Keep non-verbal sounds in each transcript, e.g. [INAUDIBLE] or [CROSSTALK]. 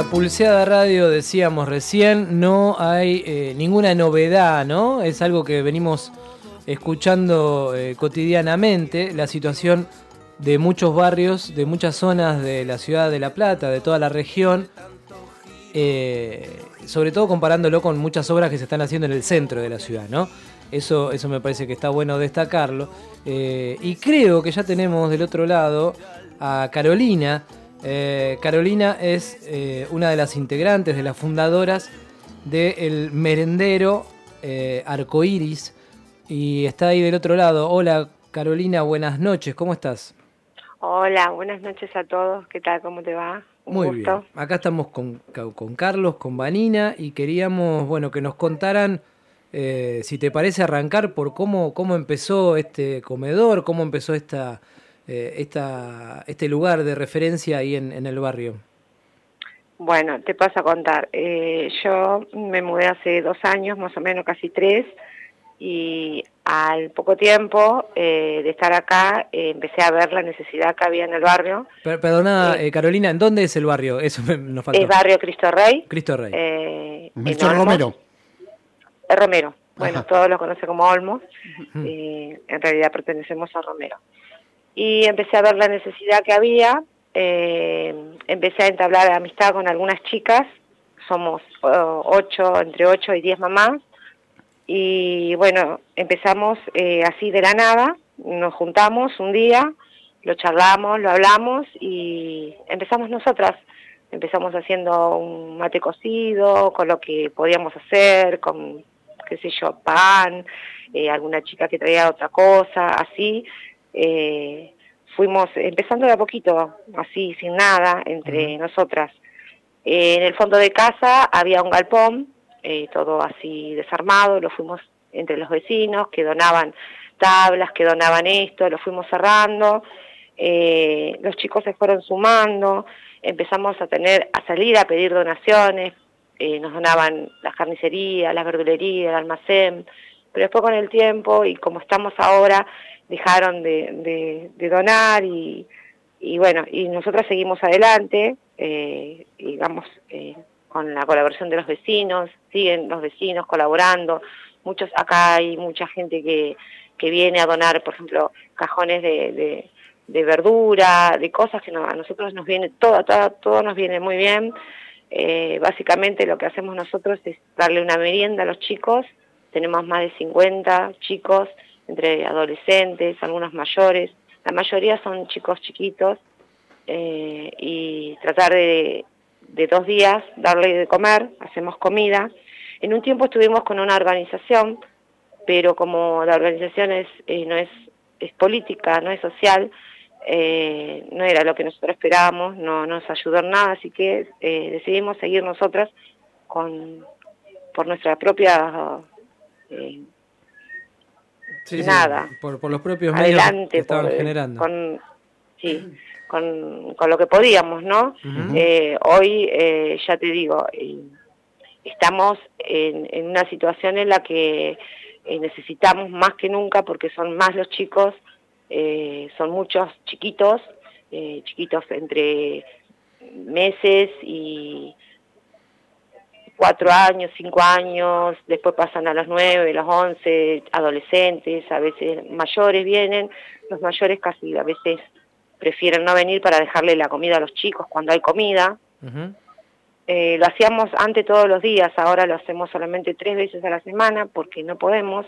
la Pulseada Radio decíamos recién, no hay eh, ninguna novedad, ¿no? Es algo que venimos escuchando eh, cotidianamente, la situación de muchos barrios, de muchas zonas de la ciudad de La Plata, de toda la región, eh, sobre todo comparándolo con muchas obras que se están haciendo en el centro de la ciudad, ¿no? Eso, eso me parece que está bueno destacarlo. y creo que ya tenemos del otro lado a Carolina, eh, Carolina es eh, una de las integrantes, de las fundadoras del merendero eh, Arcoiris y está ahí del otro lado. Hola Carolina, buenas noches, ¿cómo estás? Hola, buenas noches a todos, ¿qué tal? ¿Cómo te va? Muy bien, acá estamos con, Carlos, con Vanina y queríamos, bueno, que nos contaran, si te parece, arrancar por cómo, cómo empezó este comedor, cómo empezó esta eh, esta, este lugar de referencia ahí en, el barrio? Bueno, te paso a contar. Eh, yo me mudé hace dos años, más o menos casi tres, y al poco tiempo eh, de estar acá empecé a ver la necesidad que había en el barrio. perdona, Carolina, ¿en dónde es el barrio? Eso nos faltó. Es barrio Cristo Rey. Cristo Rey. Eh, Romero. Romero. Bueno, todos lo conocen como Olmos. en realidad pertenecemos a Romero y empecé a ver la necesidad que había, eh, empecé a entablar amistad con algunas chicas, somos ocho, entre ocho y diez mamás, y bueno, empezamos eh, así de la nada, nos juntamos un día, lo charlamos, lo hablamos y empezamos nosotras. Empezamos haciendo un mate cocido, con lo que podíamos hacer, con, qué sé yo, pan, eh, alguna chica que traía otra cosa, así eh, fuimos empezando de a poquito, así, sin nada, entre nosotras. Eh, en el fondo de casa había un galpón, eh, todo así desarmado, lo fuimos entre los vecinos, que donaban tablas, que donaban esto, lo fuimos cerrando, eh, los chicos se fueron sumando, empezamos a tener, a salir a pedir donaciones, nos donaban las carnicerías, las verdulerías, el almacén, pero después con el tiempo y como estamos ahora, dejaron de, donar y, bueno, y nosotros seguimos adelante, eh, digamos, eh, con la colaboración de los vecinos, siguen los vecinos colaborando, muchos acá hay mucha gente que, que viene a donar, por ejemplo, cajones de, de, verdura, de cosas que a nosotros nos viene, todo, todo, todo nos viene muy bien. Eh, básicamente lo que hacemos nosotros es darle una merienda a los chicos, tenemos más de 50 chicos, entre adolescentes, algunos mayores, la mayoría son chicos chiquitos, eh, y tratar de, de dos días darle de comer, hacemos comida. En un tiempo estuvimos con una organización, pero como la organización es, eh, no es, es política, no es social, eh, no era lo que nosotros esperábamos, no, nos ayudó en nada, así que decidimos seguir nosotras con, por nuestra propia nada. Por, los propios medios que estaban generando. Con, sí, con, con, lo que podíamos, ¿no? Eh, hoy, eh, ya te digo, eh, estamos en, en, una situación en la que necesitamos más que nunca porque son más los chicos, son muchos chiquitos, chiquitos entre meses y cuatro años, cinco años, después pasan a los nueve, los once, adolescentes, a veces mayores vienen, los mayores casi a veces prefieren no venir para dejarle la comida a los chicos cuando hay comida. Eh, lo hacíamos antes todos los días, ahora lo hacemos solamente tres veces a la semana porque no podemos,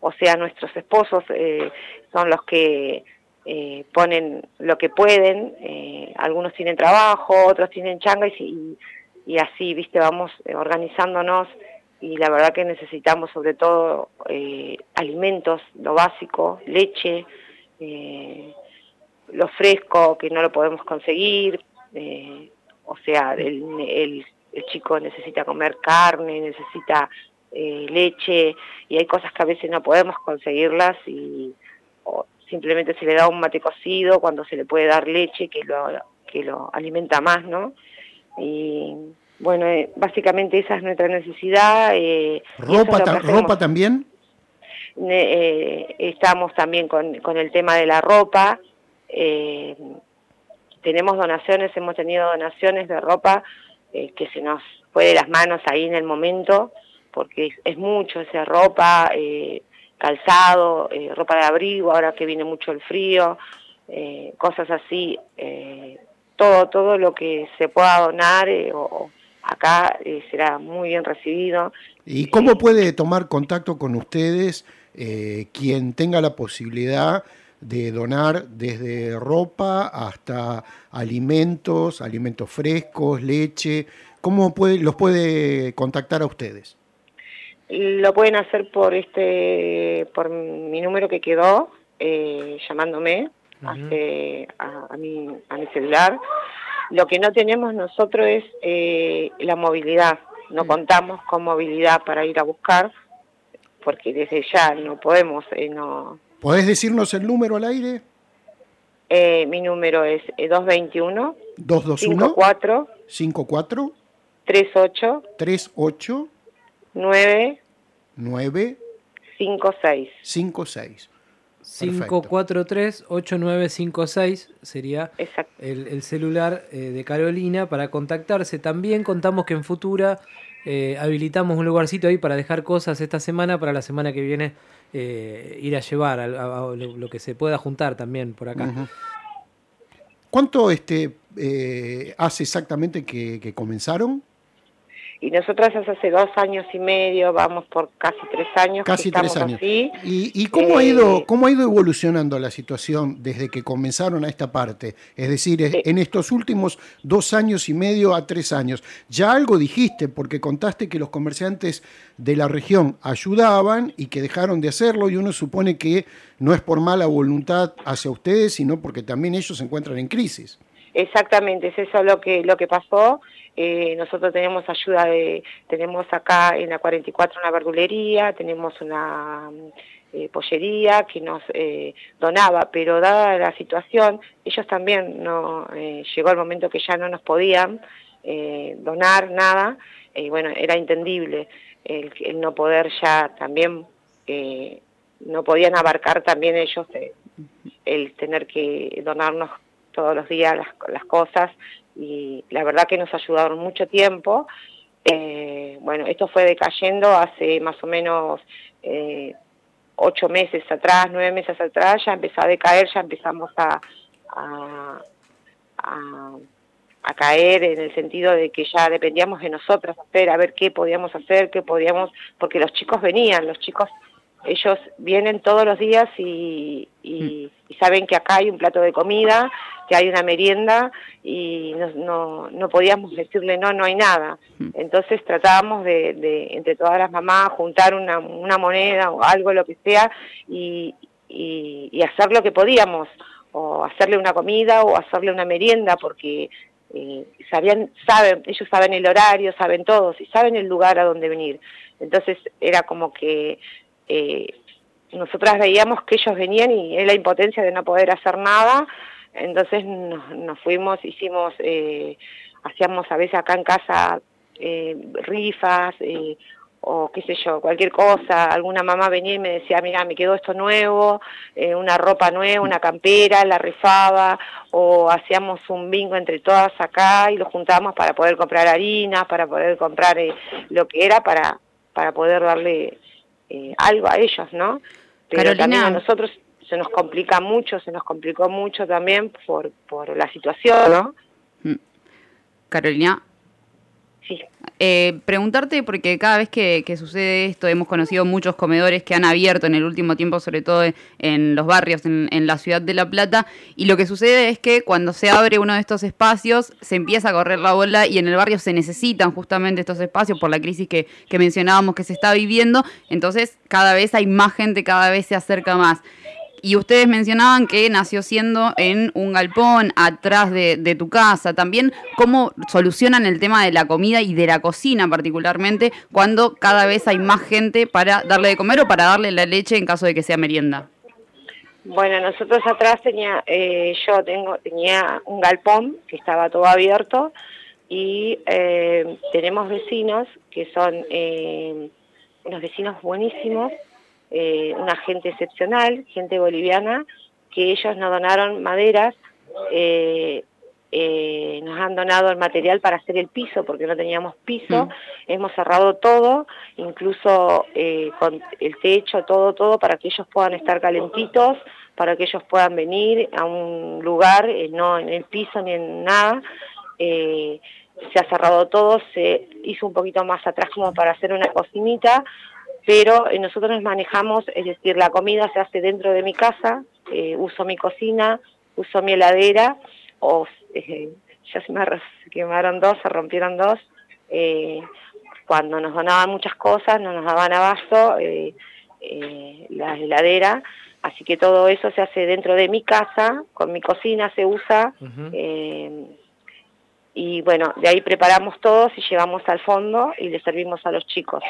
o sea, nuestros esposos eh, son los que eh, ponen lo que pueden, algunos tienen trabajo, otros tienen changa y y así, viste, vamos eh, organizándonos y la verdad que necesitamos sobre todo eh, alimentos, lo básico, leche, eh, lo fresco que no lo podemos conseguir, o sea, el, el, chico necesita comer carne, necesita leche y hay cosas que a veces no podemos conseguirlas y simplemente se le da un mate cocido cuando se le puede dar leche que lo, que lo alimenta más, ¿no? Y bueno, eh, básicamente esa es nuestra necesidad. Eh, ¿Ropa, ¿Ropa también? Eh, estamos también con, con, el tema de la ropa. tenemos donaciones, hemos tenido donaciones de ropa eh, que se nos fue de las manos ahí en el momento, porque es, mucho, esa ropa, eh, calzado, eh, ropa de abrigo, ahora que viene mucho el frío, cosas así, todo, todo lo que se pueda donar o, acá será muy bien recibido. ¿Y cómo puede tomar contacto con ustedes quien tenga la posibilidad de donar desde ropa hasta alimentos, alimentos frescos, leche. ¿Cómo puede, los puede contactar a ustedes? Lo pueden hacer por este, por mi número que quedó, eh, llamándome a, mi, a mi celular. Lo que no tenemos nosotros es eh, la movilidad. No contamos con movilidad para ir a buscar, porque desde ya no podemos, eh, no, ¿Podés decirnos el número al aire? Eh, mi número es 221 221 54 54 38 38 9 9 56 56 543-8956 sería el, el, celular eh, de Carolina para contactarse. También contamos que en Futura eh, habilitamos un lugarcito ahí para dejar cosas esta semana, para la semana que viene eh, ir a llevar a, lo, que se pueda juntar también por acá. ¿Cuánto este, eh, hace exactamente que comenzaron? Y nosotras hace dos años y medio, vamos por casi tres años. Casi tres años. ¿Y, y cómo, ha ido, eh, cómo ha ido evolucionando la situación desde que comenzaron a esta parte? Es decir, en estos últimos dos años y medio a tres años. Ya algo dijiste, porque contaste que los comerciantes de la región ayudaban y que dejaron de hacerlo, y uno supone que no es por mala voluntad hacia ustedes, sino porque también ellos se encuentran en crisis. Exactamente, es eso lo que, lo que pasó. Eh, nosotros tenemos ayuda de, tenemos acá en la 44 una verdulería, tenemos una eh, pollería que nos eh, donaba, pero dada la situación, ellos también no, llegó el momento que ya no nos podían donar nada, y bueno, era entendible el, el, no poder ya también, no podían abarcar también ellos el tener que donarnos todos los días las, las cosas y la verdad que nos ayudaron mucho tiempo. Eh, bueno, esto fue decayendo hace más o menos eh, ocho meses atrás, nueve meses atrás, ya empezó a decaer, ya empezamos a, a, caer en el sentido de que ya dependíamos de nosotros hacer, a ver qué podíamos hacer, qué podíamos, porque los chicos venían, los chicos ellos vienen todos los días y, y, saben que acá hay un plato de comida, que hay una merienda y no, no, no podíamos decirle no, no hay nada. Mm. Entonces tratábamos de, de, entre todas las mamás, juntar una, una moneda o algo, lo que sea, y, y, y, hacer lo que podíamos, o hacerle una comida o hacerle una merienda, porque eh, sabían, saben, ellos saben el horario, saben todos y saben el lugar a donde venir. Entonces era como que eh, nosotras veíamos que ellos venían y era la impotencia de no poder hacer nada, entonces nos, fuimos, hicimos, eh, hacíamos a veces acá en casa eh, rifas eh, o qué sé yo, cualquier cosa, alguna mamá venía y me decía, mira, me quedó esto nuevo, eh, una ropa nueva, una campera, la rifaba, o hacíamos un bingo entre todas acá y lo juntábamos para poder comprar harina, para poder comprar eh, lo que era para, para poder darle eh, algo a ellos, ¿no? Pero también a nosotros se nos complica mucho, se nos complicó mucho también por, por la situación, ¿no? Mm. Carolina, eh, preguntarte, porque cada vez que, sucede esto, hemos conocido muchos comedores que han abierto en el último tiempo, sobre todo en los barrios, en, la ciudad de La Plata, y lo que sucede es que cuando se abre uno de estos espacios, se empieza a correr la bola y en el barrio se necesitan justamente estos espacios por la crisis que, que mencionábamos que se está viviendo, entonces cada vez hay más gente, cada vez se acerca más. Y ustedes mencionaban que nació siendo en un galpón atrás de, tu casa. También, ¿cómo solucionan el tema de la comida y de la cocina particularmente cuando cada vez hay más gente para darle de comer o para darle la leche en caso de que sea merienda? Bueno, nosotros atrás tenía, eh, yo tengo, tenía un galpón que estaba todo abierto y eh, tenemos vecinos que son eh, unos vecinos buenísimos eh, una gente excepcional, gente boliviana, que ellos nos donaron maderas, eh, eh, nos han donado el material para hacer el piso, porque no teníamos piso, mm. hemos cerrado todo, incluso eh, con el techo, todo, todo, para que ellos puedan estar calentitos, para que ellos puedan venir a un lugar, no en el piso ni en nada. se ha cerrado todo, se hizo un poquito más atrás como para hacer una cocinita, pero nosotros nos manejamos, es decir, la comida se hace dentro de mi casa, uso mi cocina, uso mi heladera, o eh, [LAUGHS] ya se me quemaron dos, se rompieron dos. Eh, cuando nos donaban muchas cosas, no nos daban abasto, eh, la heladera, así que todo eso se hace dentro de mi casa, con mi cocina se usa, y bueno, de ahí preparamos todos y llevamos al fondo y le servimos a los chicos.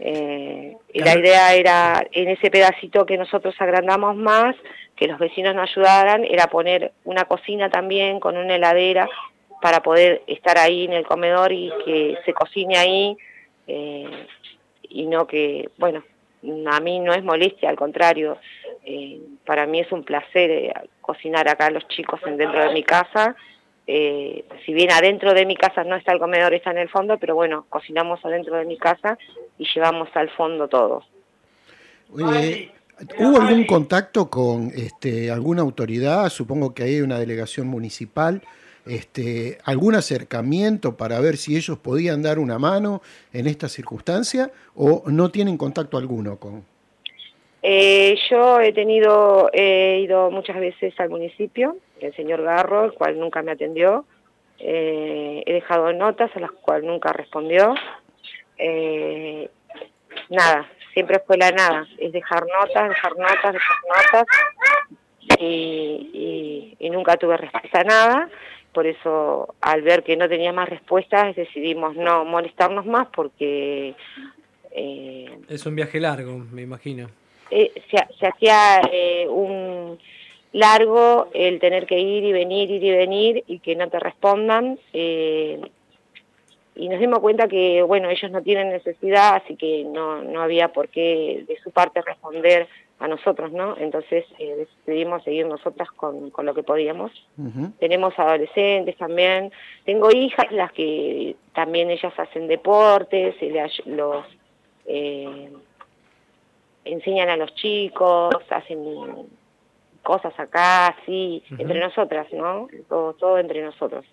Y la idea era, en ese pedacito que nosotros agrandamos más, que los vecinos nos ayudaran era poner una cocina también con una heladera para poder estar ahí en el comedor y que se cocine ahí eh, y no que, bueno, a mí no es molestia, al contrario, eh, para mí es un placer eh, cocinar acá a los chicos dentro de mi casa. si bien adentro de mi casa no está el comedor, está en el fondo, pero bueno, cocinamos adentro de mi casa y llevamos al fondo todo. ¿Hubo algún contacto con este, alguna autoridad? Supongo que hay una delegación municipal. Este, ¿Algún acercamiento para ver si ellos podían dar una mano en esta circunstancia o no tienen contacto alguno con? Eh, yo he tenido, he ido muchas veces al municipio, el señor Garro, el cual nunca me atendió. Eh, he dejado notas a las cuales nunca respondió. Eh, nada, siempre fue la nada, es dejar notas, dejar notas, dejar notas, y, nunca tuve respuesta a nada, por eso al ver que no tenía más respuestas decidimos no molestarnos más porque... Eh, es un viaje largo, me imagino. Eh, se, hacía eh, un largo el tener que ir y venir, ir y venir y que no te respondan. Eh, y nos dimos cuenta que, bueno, ellos no tienen necesidad, así que no, no había por qué de su parte responder a nosotros, ¿no? Entonces eh, decidimos seguir nosotras con, con lo que podíamos. Tenemos adolescentes también, tengo hijas las que también ellas hacen deportes, los eh, enseñan a los chicos, hacen cosas acá, sí, entre nosotras, ¿no? Todo, todo entre nosotros.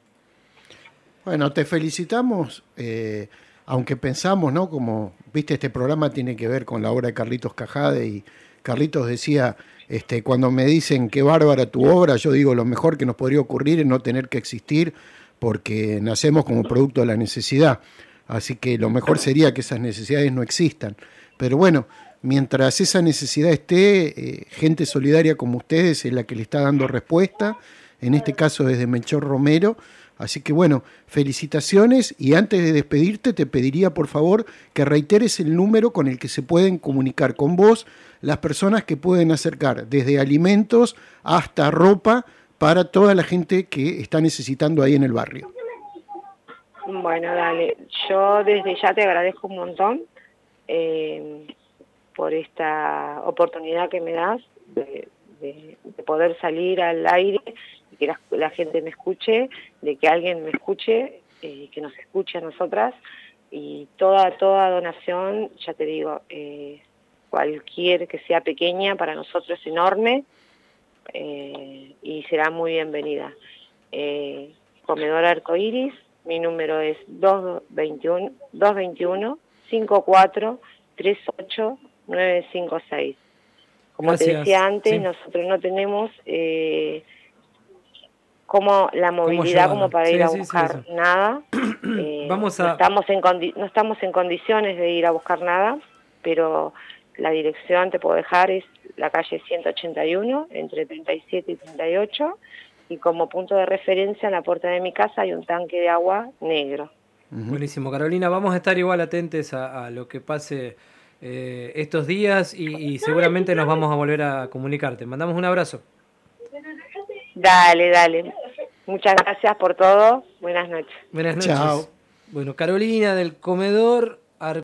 Bueno, te felicitamos, eh, aunque pensamos, ¿no? Como, viste, este programa tiene que ver con la obra de Carlitos Cajade y Carlitos decía, este, cuando me dicen qué bárbara tu obra, yo digo lo mejor que nos podría ocurrir es no tener que existir porque nacemos como producto de la necesidad. Así que lo mejor sería que esas necesidades no existan. Pero bueno, mientras esa necesidad esté, eh, gente solidaria como ustedes es la que le está dando respuesta, en este caso desde Melchor Romero, Así que bueno, felicitaciones y antes de despedirte te pediría por favor que reiteres el número con el que se pueden comunicar con vos las personas que pueden acercar desde alimentos hasta ropa para toda la gente que está necesitando ahí en el barrio. Bueno, dale, yo desde ya te agradezco un montón eh, por esta oportunidad que me das de poder salir al aire que la, gente me escuche, de que alguien me escuche, eh, que nos escuche a nosotras y toda, toda donación, ya te digo, eh, cualquier que sea pequeña para nosotros es enorme eh, y será muy bienvenida. Eh, Comedor Arcoiris, mi número es 221, 221 54 38 956. Como te decía antes, nosotros no tenemos eh, como la movilidad como para ir a buscar nada. [CLEARS THROAT] Eh, Vamos no, estamos en no estamos en condiciones de ir a buscar nada, pero la dirección te puedo dejar es la calle 181 entre 37 y 38 y como punto de referencia en la puerta de mi casa hay un tanque de agua negro. Buenísimo, Carolina. Vamos a estar igual atentes a, lo que pase eh, estos días y, y seguramente nos vamos a volver a comunicarte. Mandamos un abrazo. Dale, dale. Muchas gracias por todo. Buenas noches. Buenas noches. Chao. Bueno, Carolina del comedor